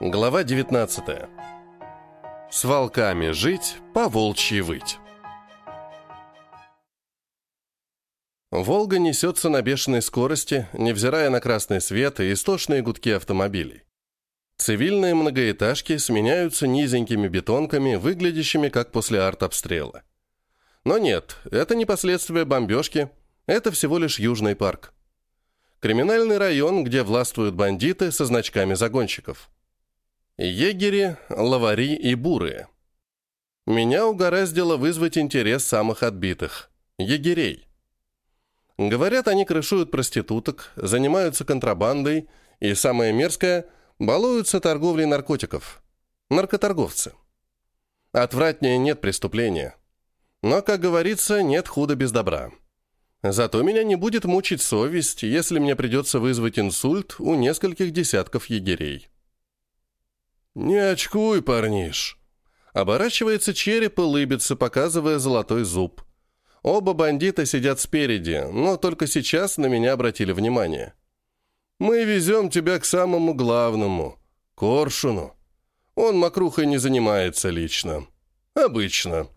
Глава 19. С волками жить, по волчьи выть. Волга несется на бешеной скорости, невзирая на красный свет и истошные гудки автомобилей. Цивильные многоэтажки сменяются низенькими бетонками, выглядящими как после артобстрела. Но нет, это не последствия бомбежки, это всего лишь Южный парк. Криминальный район, где властвуют бандиты со значками загонщиков. Егери, лавари и бурые. Меня угораздило вызвать интерес самых отбитых – егерей. Говорят, они крышуют проституток, занимаются контрабандой и, самое мерзкое, балуются торговлей наркотиков. Наркоторговцы. Отвратнее нет преступления. Но, как говорится, нет худа без добра. Зато меня не будет мучить совесть, если мне придется вызвать инсульт у нескольких десятков егерей. «Не очкуй, парниш!» Оборачивается череп и лыбится, показывая золотой зуб. Оба бандита сидят спереди, но только сейчас на меня обратили внимание. «Мы везем тебя к самому главному, Коршуну. Он мокрухой не занимается лично. Обычно».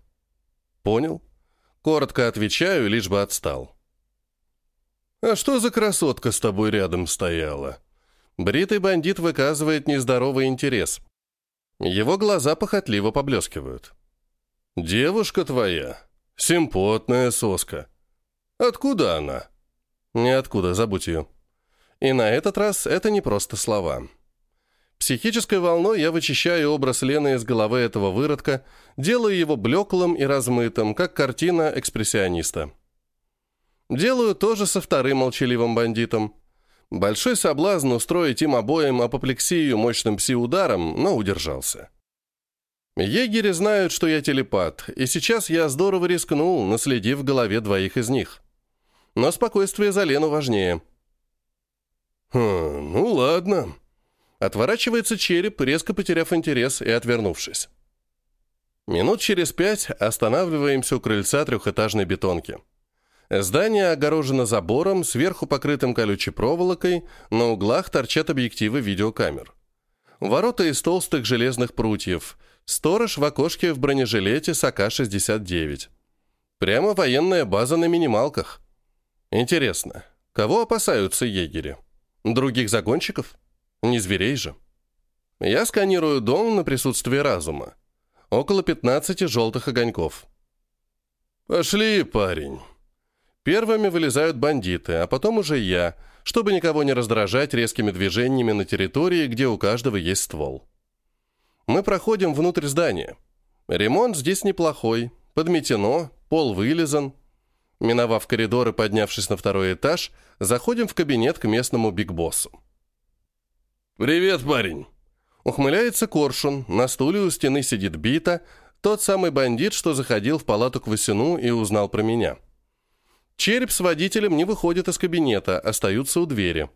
«Понял?» Коротко отвечаю, лишь бы отстал. «А что за красотка с тобой рядом стояла?» Бритый бандит выказывает нездоровый интерес. Его глаза похотливо поблескивают. «Девушка твоя, симпотная соска. Откуда она?» «Ниоткуда, забудь ее». И на этот раз это не просто слова. Психической волной я вычищаю образ Лены из головы этого выродка, делаю его блеклым и размытым, как картина экспрессиониста. Делаю то же со вторым молчаливым бандитом. Большой соблазн устроить им обоим апоплексию мощным пси-ударом, но удержался. Егери знают, что я телепат, и сейчас я здорово рискнул, наследив в голове двоих из них. Но спокойствие за Лену важнее. «Хм, ну ладно», Отворачивается череп, резко потеряв интерес и отвернувшись. Минут через пять останавливаемся у крыльца трехэтажной бетонки. Здание огорожено забором, сверху покрытым колючей проволокой, на углах торчат объективы видеокамер. Ворота из толстых железных прутьев, сторож в окошке в бронежилете с АК-69. Прямо военная база на минималках. Интересно, кого опасаются егери? Других загонщиков? Не зверей же. Я сканирую дом на присутствие разума. Около 15 желтых огоньков. «Пошли, парень». Первыми вылезают бандиты, а потом уже я, чтобы никого не раздражать резкими движениями на территории, где у каждого есть ствол. Мы проходим внутрь здания. Ремонт здесь неплохой, подметено, пол вылизан. Миновав коридор и поднявшись на второй этаж, заходим в кабинет к местному бигбоссу. «Привет, парень!» Ухмыляется Коршун, на стуле у стены сидит Бита, тот самый бандит, что заходил в палату к Васину и узнал про меня. Череп с водителем не выходит из кабинета, остаются у двери.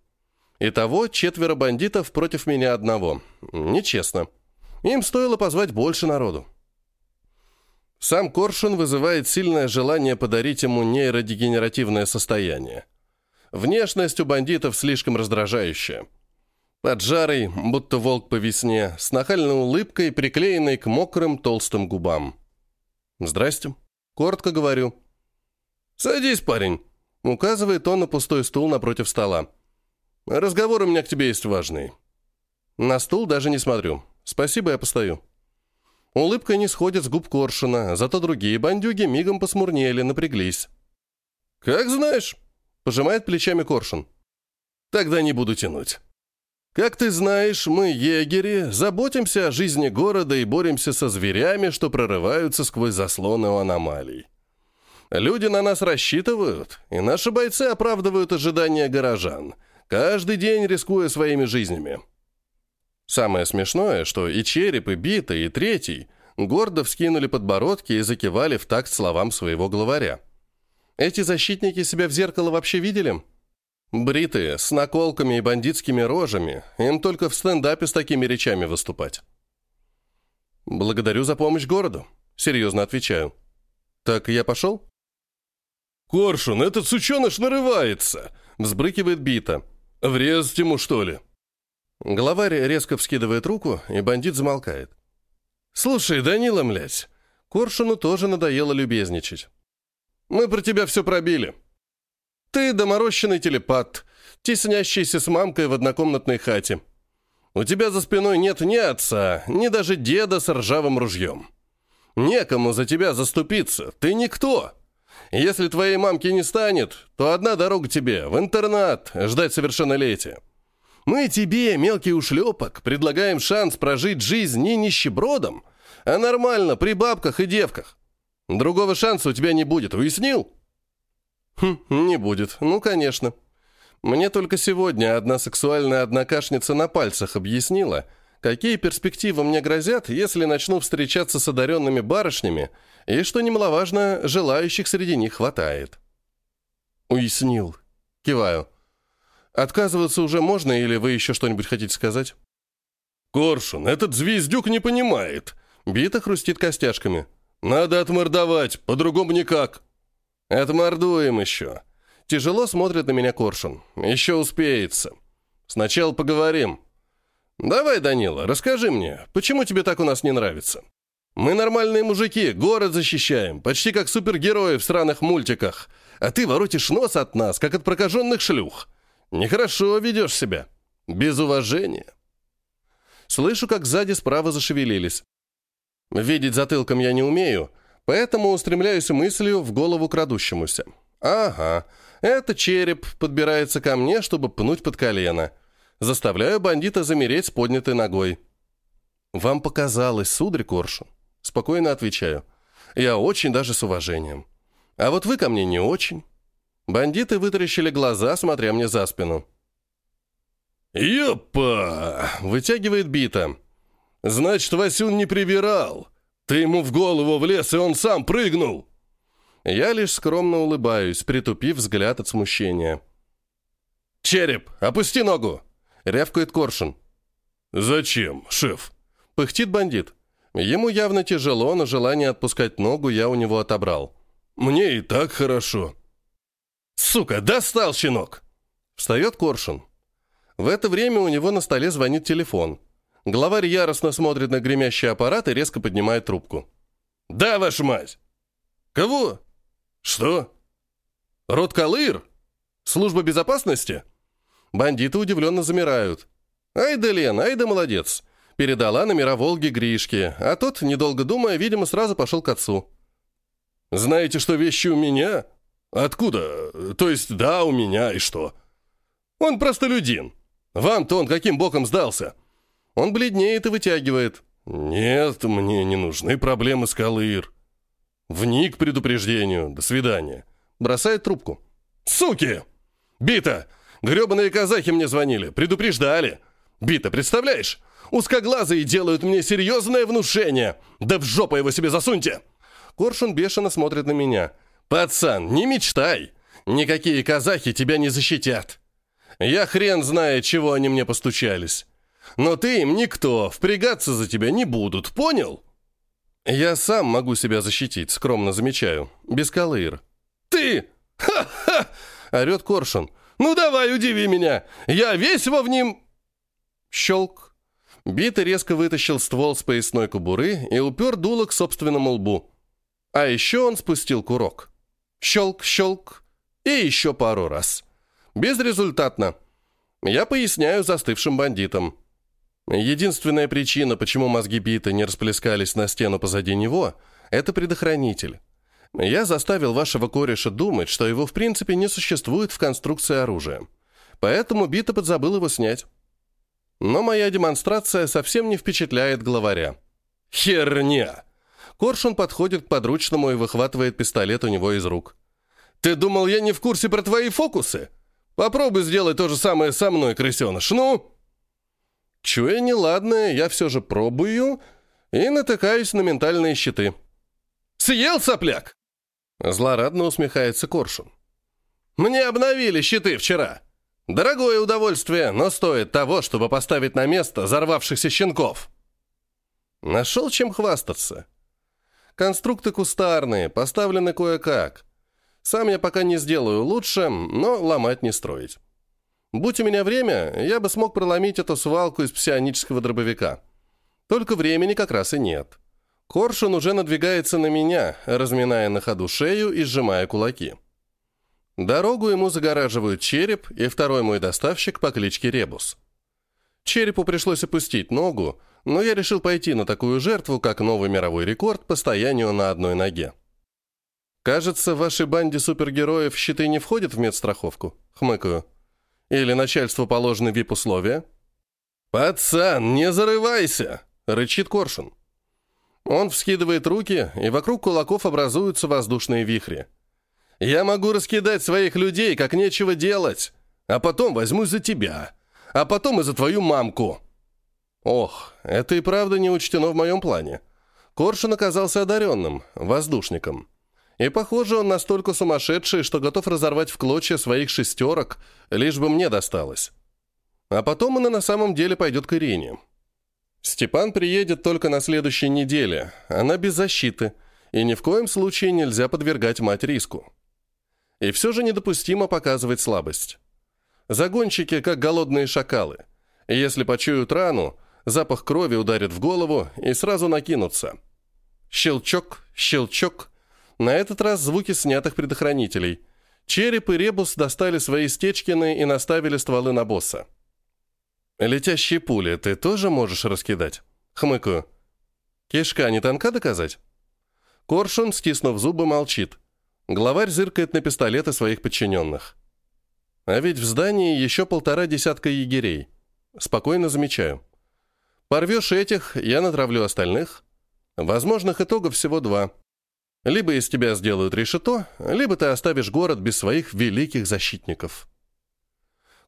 Итого четверо бандитов против меня одного. Нечестно. Им стоило позвать больше народу. Сам Коршун вызывает сильное желание подарить ему нейродегенеративное состояние. Внешность у бандитов слишком раздражающая. Поджарый, будто волк по весне, с нахальной улыбкой, приклеенной к мокрым толстым губам. «Здрасте», — коротко говорю. «Садись, парень», — указывает он на пустой стул напротив стола. «Разговор у меня к тебе есть важный». На стул даже не смотрю. Спасибо, я постою. Улыбка не сходит с губ Коршуна, зато другие бандюги мигом посмурнели, напряглись. «Как знаешь», — пожимает плечами Коршун. «Тогда не буду тянуть». Как ты знаешь, мы, егери, заботимся о жизни города и боремся со зверями, что прорываются сквозь заслоны у аномалий. Люди на нас рассчитывают, и наши бойцы оправдывают ожидания горожан, каждый день рискуя своими жизнями. Самое смешное, что и череп, и бита, и третий гордо вскинули подбородки и закивали в такт словам своего главаря. Эти защитники себя в зеркало вообще видели? Бритые, с наколками и бандитскими рожами, им только в стендапе с такими речами выступать. «Благодарю за помощь городу», — серьезно отвечаю. «Так я пошел?» «Коршун, этот сученыш нарывается!» — взбрыкивает Бита. «Врезать ему, что ли?» Главарь резко вскидывает руку, и бандит замолкает. «Слушай, Данила, млядь, Коршуну тоже надоело любезничать. Мы про тебя все пробили. Ты доморощенный телепат, теснящийся с мамкой в однокомнатной хате. У тебя за спиной нет ни отца, ни даже деда с ржавым ружьем. Некому за тебя заступиться, ты никто. Если твоей мамки не станет, то одна дорога тебе, в интернат, ждать совершеннолетия. Мы тебе, мелкий ушлепок, предлагаем шанс прожить жизнь не нищебродом, а нормально, при бабках и девках. Другого шанса у тебя не будет, уяснил? Хм, не будет. Ну, конечно. Мне только сегодня одна сексуальная однокашница на пальцах объяснила, какие перспективы мне грозят, если начну встречаться с одаренными барышнями, и, что немаловажно, желающих среди них хватает. Уяснил. Киваю. Отказываться уже можно, или вы еще что-нибудь хотите сказать? Коршун, этот звездюк не понимает. Бита хрустит костяшками. Надо отмордовать, по-другому никак. Отмордуем еще. Тяжело смотрит на меня Коршун. Еще успеется. Сначала поговорим. Давай, Данила, расскажи мне, почему тебе так у нас не нравится? Мы нормальные мужики, город защищаем, почти как супергерои в странных мультиках. А ты воротишь нос от нас, как от прокаженных шлюх. Нехорошо ведешь себя. Без уважения. Слышу, как сзади справа зашевелились. Видеть затылком я не умею, поэтому устремляюсь мыслью в голову крадущемуся. Ага, это череп подбирается ко мне, чтобы пнуть под колено. Заставляю бандита замереть с поднятой ногой. «Вам показалось, сударь Коршун?» Спокойно отвечаю. «Я очень даже с уважением. А вот вы ко мне не очень». Бандиты вытаращили глаза, смотря мне за спину. «Ёпа!» — вытягивает бита. «Значит, Васюн не прибирал. Ты ему в голову влез, и он сам прыгнул!» Я лишь скромно улыбаюсь, притупив взгляд от смущения. «Череп, опусти ногу!» — рявкает Коршун. «Зачем, шеф?» — пыхтит бандит. Ему явно тяжело, но желание отпускать ногу я у него отобрал. «Мне и так хорошо». «Сука, достал, щенок!» Встает Коршун. В это время у него на столе звонит телефон. Главарь яростно смотрит на гремящий аппарат и резко поднимает трубку. «Да, ваша мать!» «Кого?» «Что?» «Роткалыр? Служба безопасности?» Бандиты удивленно замирают. «Ай да Лен, ай да молодец!» Передала номера Волги Гришке, а тот, недолго думая, видимо, сразу пошел к отцу. «Знаете, что вещи у меня?» «Откуда? То есть, да, у меня, и что?» «Он простолюдин. Вам-то он каким боком сдался?» Он бледнеет и вытягивает. «Нет, мне не нужны проблемы с Калыр. Вник предупреждению. До свидания. Бросает трубку. Суки! Бита! Гребаные казахи мне звонили. Предупреждали. Бита, представляешь? Узкоглазые делают мне серьезное внушение. Да в жопу его себе засуньте! Коршун бешено смотрит на меня. «Пацан, не мечтай! Никакие казахи тебя не защитят! Я хрен знает, чего они мне постучались. Но ты им никто, впрягаться за тебя не будут, понял?» «Я сам могу себя защитить, скромно замечаю. Без Калыр». «Ты! Ха-ха!» — орет Коршун. «Ну давай, удиви меня! Я весь во в ним...» Щелк. Битый резко вытащил ствол с поясной кобуры и упер дуло к собственному лбу. А еще он спустил курок. Щелк, щелк. И еще пару раз. Безрезультатно. Я поясняю застывшим бандитам. Единственная причина, почему мозги Бита не расплескались на стену позади него, это предохранитель. Я заставил вашего кореша думать, что его в принципе не существует в конструкции оружия. Поэтому Бита подзабыл его снять. Но моя демонстрация совсем не впечатляет главаря. Херня! Коршун подходит к подручному и выхватывает пистолет у него из рук. «Ты думал, я не в курсе про твои фокусы? Попробуй сделать то же самое со мной, крысеныш, ну!» Чуя неладное, я все же пробую и натыкаюсь на ментальные щиты. «Съел, сопляк?» Злорадно усмехается Коршун. «Мне обновили щиты вчера. Дорогое удовольствие, но стоит того, чтобы поставить на место взорвавшихся щенков». Нашел чем хвастаться. Конструкты кустарные, поставлены кое-как. Сам я пока не сделаю лучше, но ломать не строить. Будь у меня время, я бы смог проломить эту свалку из псионического дробовика. Только времени как раз и нет. Коршун уже надвигается на меня, разминая на ходу шею и сжимая кулаки. Дорогу ему загораживают череп и второй мой доставщик по кличке Ребус. Черепу пришлось опустить ногу, но я решил пойти на такую жертву, как новый мировой рекорд по стоянию на одной ноге. «Кажется, в вашей банде супергероев щиты не входят в медстраховку?» Хмыкаю. «Или начальству положены вип-условия?» «Пацан, не зарывайся!» — рычит Коршун. Он вскидывает руки, и вокруг кулаков образуются воздушные вихри. «Я могу раскидать своих людей, как нечего делать, а потом возьмусь за тебя, а потом и за твою мамку». Ох, это и правда не учтено в моем плане. Коршун оказался одаренным, воздушником. И, похоже, он настолько сумасшедший, что готов разорвать в клочья своих шестерок, лишь бы мне досталось. А потом он и на самом деле пойдет к Ирине. Степан приедет только на следующей неделе. Она без защиты, и ни в коем случае нельзя подвергать мать риску. И все же недопустимо показывать слабость. Загонщики, как голодные шакалы. Если почуют рану, запах крови ударит в голову и сразу накинутся. Щелчок, щелчок. На этот раз звуки снятых предохранителей. Череп и Ребус достали свои стечкины и наставили стволы на босса. «Летящие пули ты тоже можешь раскидать?» Хмыкаю. «Кишка не тонка доказать?» Коршун, стиснув зубы, молчит. Главарь зыркает на пистолеты своих подчиненных. А ведь в здании еще полтора десятка егерей. Спокойно замечаю. Порвешь этих, я натравлю остальных. Возможных итогов всего два. Либо из тебя сделают решето, либо ты оставишь город без своих великих защитников.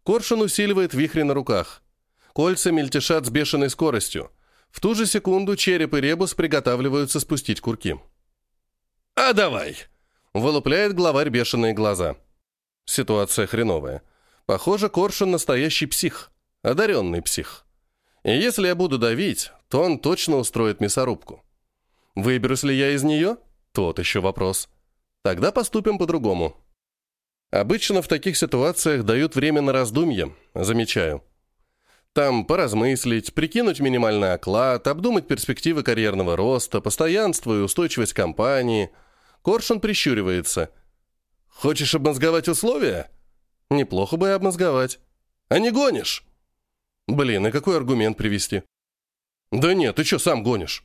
Коршун усиливает вихри на руках. Кольца мельтешат с бешеной скоростью. В ту же секунду череп и ребус приготавливаются спустить курки. «А давай!» — вылупляет главарь бешеные глаза. Ситуация хреновая. Похоже, Коршун настоящий псих. Одаренный псих. И если я буду давить, то он точно устроит мясорубку. Выберусь ли я из нее? Тот еще вопрос. Тогда поступим по-другому. Обычно в таких ситуациях дают время на раздумье, замечаю. Там поразмыслить, прикинуть минимальный оклад, обдумать перспективы карьерного роста, постоянство и устойчивость компании. Коршун прищуривается. «Хочешь обмозговать условия?» «Неплохо бы и обмозговать». «А не гонишь?» «Блин, и какой аргумент привести?» «Да нет, ты что, сам гонишь?»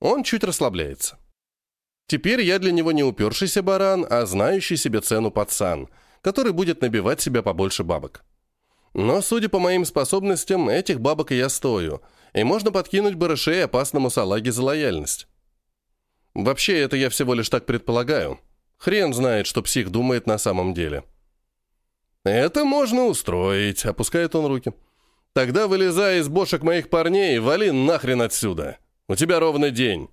Он чуть расслабляется. Теперь я для него не упершийся баран, а знающий себе цену пацан, который будет набивать себя побольше бабок. Но, судя по моим способностям, этих бабок я стою, и можно подкинуть барышей опасному салаге за лояльность. Вообще, это я всего лишь так предполагаю. Хрен знает, что псих думает на самом деле. «Это можно устроить», — опускает он руки. «Тогда вылезай из бошек моих парней и вали нахрен отсюда. У тебя ровно день.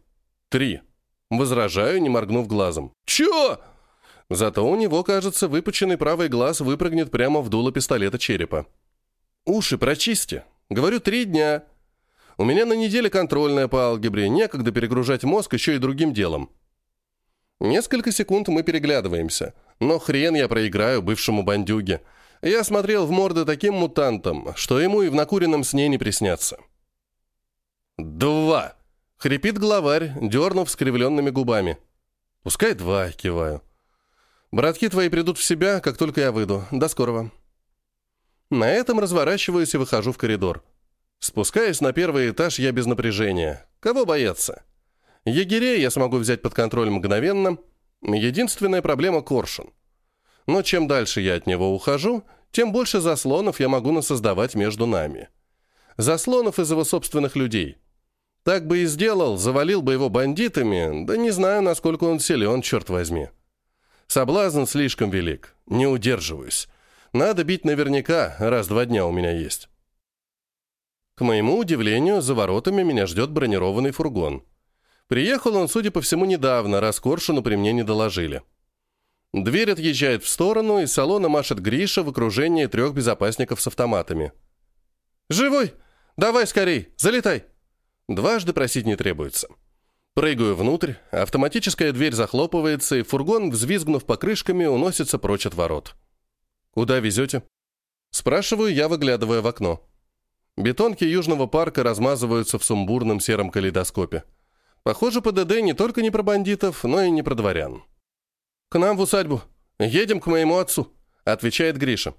Три». Возражаю, не моргнув глазом. «Чё?» Зато у него, кажется, выпученный правый глаз выпрыгнет прямо в дуло пистолета черепа. «Уши прочисти. Говорю, три дня. У меня на неделе контрольная по алгебре, некогда перегружать мозг еще и другим делом». Несколько секунд мы переглядываемся, но хрен я проиграю бывшему бандюге. Я смотрел в морды таким мутантам, что ему и в накуренном сне не приснятся. «Два!» — хрипит главарь, дернув скривленными губами. «Пускай два», — киваю. Братки твои придут в себя, как только я выйду. До скорого. На этом разворачиваюсь и выхожу в коридор. Спускаясь на первый этаж, я без напряжения. Кого бояться? Егерей я смогу взять под контроль мгновенно. Единственная проблема — коршун. Но чем дальше я от него ухожу, тем больше заслонов я могу насоздавать между нами. Заслонов из его собственных людей. Так бы и сделал, завалил бы его бандитами, да не знаю, насколько он силен, черт возьми. Соблазн слишком велик. Не удерживаюсь. Надо бить наверняка, раз два дня у меня есть. К моему удивлению, за воротами меня ждет бронированный фургон. Приехал он, судя по всему, недавно, раз Коршуну при мне не доложили. Дверь отъезжает в сторону, и салона машет Гриша в окружении трех безопасников с автоматами. «Живой? Давай скорей, залетай!» Дважды просить не требуется. Прыгаю внутрь, автоматическая дверь захлопывается, и фургон, взвизгнув покрышками, уносится прочь от ворот. «Куда везете?» Спрашиваю я, выглядывая в окно. Бетонки Южного парка размазываются в сумбурном сером калейдоскопе. Похоже, ПДД не только не про бандитов, но и не про дворян. «К нам в усадьбу. Едем к моему отцу», — отвечает Гриша.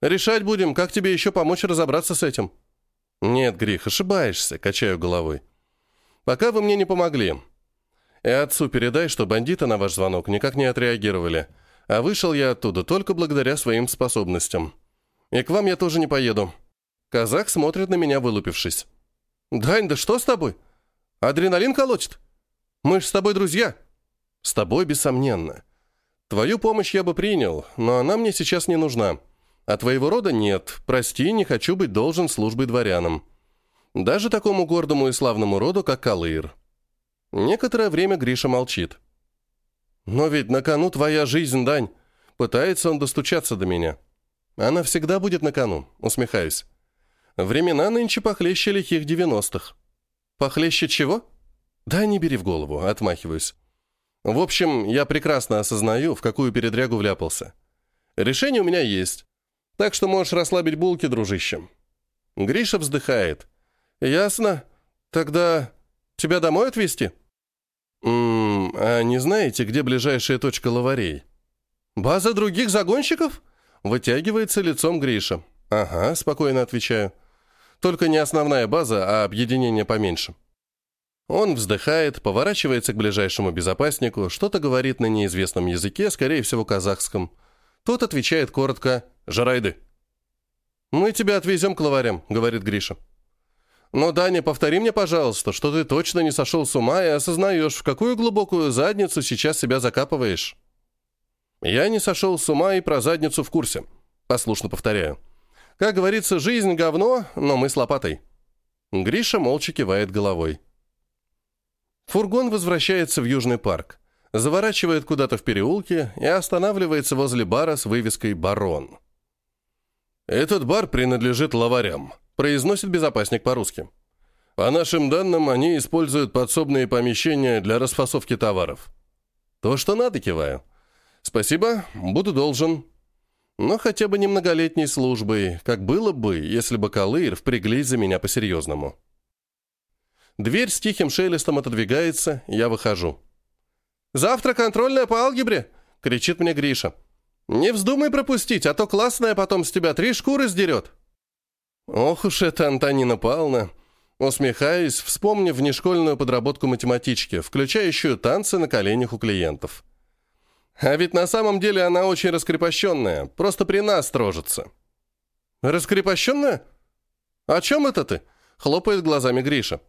«Решать будем, как тебе еще помочь разобраться с этим». «Нет, Грих, ошибаешься», — качаю головой. «Пока вы мне не помогли. И отцу передай, что бандиты на ваш звонок никак не отреагировали, а вышел я оттуда только благодаря своим способностям. И к вам я тоже не поеду». Казах смотрит на меня, вылупившись. «Дань, да что с тобой? Адреналин колотит? Мы ж с тобой друзья». «С тобой, бессомненно. Твою помощь я бы принял, но она мне сейчас не нужна. А твоего рода нет. Прости, не хочу быть должен службой дворянам. Даже такому гордому и славному роду, как Калыр. Некоторое время Гриша молчит. «Но ведь на кону твоя жизнь, Дань!» Пытается он достучаться до меня. «Она всегда будет на кону», усмехаюсь. «Времена нынче похлеще лихих девяностых». «Похлеще чего?» «Да не бери в голову», отмахиваюсь. «В общем, я прекрасно осознаю, в какую передрягу вляпался. Решение у меня есть. Так что можешь расслабить булки, дружище». Гриша вздыхает. «Ясно. Тогда тебя домой отвезти?» «Ммм, а не знаете, где ближайшая точка лаварей?» «База других загонщиков?» Вытягивается лицом Гриша. «Ага», спокойно отвечаю. «Только не основная база, а объединение поменьше». Он вздыхает, поворачивается к ближайшему безопаснику, что-то говорит на неизвестном языке, скорее всего, казахском. Тот отвечает коротко «Жарайды». «Мы тебя отвезем к лаварям», — говорит Гриша. «Но, Даня, повтори мне, пожалуйста, что ты точно не сошел с ума и осознаешь, в какую глубокую задницу сейчас себя закапываешь». «Я не сошел с ума и про задницу в курсе», — послушно повторяю. «Как говорится, жизнь — говно, но мы с лопатой». Гриша молча кивает головой. Фургон возвращается в Южный парк заворачивает куда-то в переулке и останавливается возле бара с вывеской «Барон». «Этот бар принадлежит лаварям», – произносит безопасник по-русски. «По нашим данным, они используют подсобные помещения для расфасовки товаров». «То, что надо, киваю». «Спасибо, буду должен». Но хотя бы не многолетней службой, как было бы, если бы Калыр впряглись за меня по-серьезному. Дверь с тихим шелестом отодвигается, я выхожу. «Завтра контрольная по алгебре!» — кричит мне Гриша. «Не вздумай пропустить, а то классная потом с тебя три шкуры сдерет!» Ох уж это Антонина Павловна! Усмехаясь, вспомнив внешкольную подработку математички, включающую танцы на коленях у клиентов. А ведь на самом деле она очень раскрепощенная, просто при нас строжится. «Раскрепощенная? О чем это ты?» — хлопает глазами Гриша.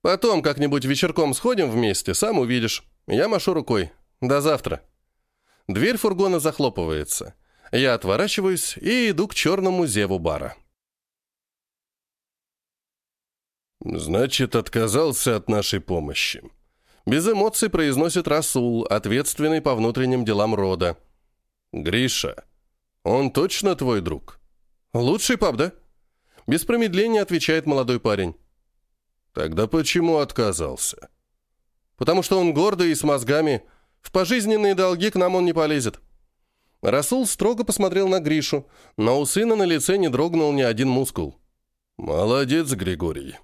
«Потом как-нибудь вечерком сходим вместе, сам увидишь». Я машу рукой. До завтра. Дверь фургона захлопывается. Я отворачиваюсь и иду к черному зеву бара. «Значит, отказался от нашей помощи». Без эмоций произносит Расул, ответственный по внутренним делам рода. «Гриша, он точно твой друг?» «Лучший пап, да?» Без промедления отвечает молодой парень. «Тогда почему отказался?» потому что он гордый и с мозгами. В пожизненные долги к нам он не полезет». Расул строго посмотрел на Гришу, но у сына на лице не дрогнул ни один мускул. «Молодец, Григорий».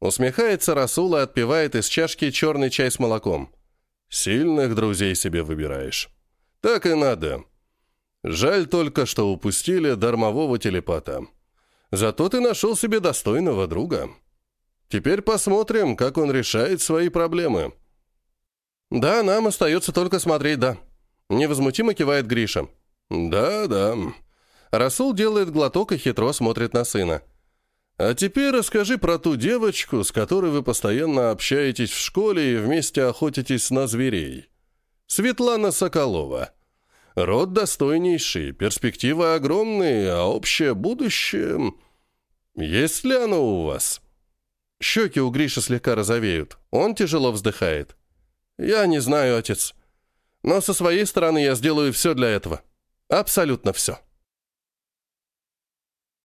Усмехается Расул и отпивает из чашки черный чай с молоком. «Сильных друзей себе выбираешь». «Так и надо. Жаль только, что упустили дармового телепата. Зато ты нашел себе достойного друга. Теперь посмотрим, как он решает свои проблемы». «Да, нам остается только смотреть, да». Невозмутимо кивает Гриша. «Да, да». Расул делает глоток и хитро смотрит на сына. «А теперь расскажи про ту девочку, с которой вы постоянно общаетесь в школе и вместе охотитесь на зверей. Светлана Соколова. Род достойнейший, перспективы огромные, а общее будущее... Есть ли оно у вас?» Щеки у Гриши слегка розовеют. Он тяжело вздыхает. «Я не знаю, отец. Но со своей стороны я сделаю все для этого. Абсолютно все».